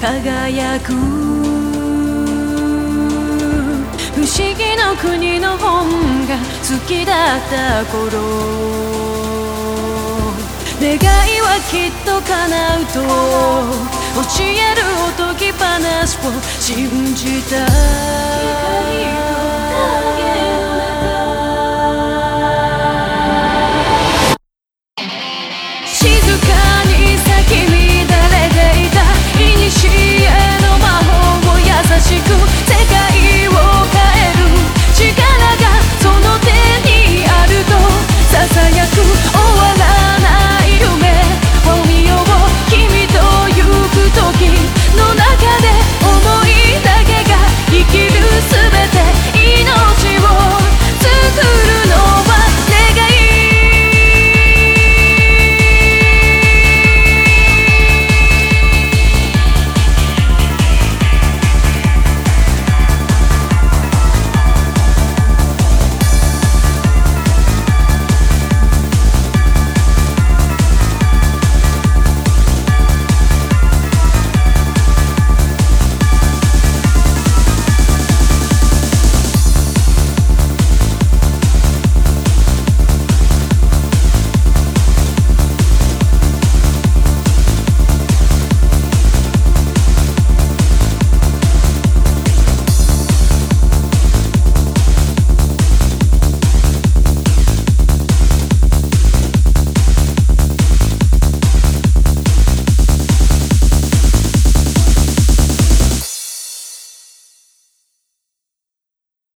輝く不思議の国の本が好きだった頃。願いはきっと叶うと。教えるおとぎ話を信じた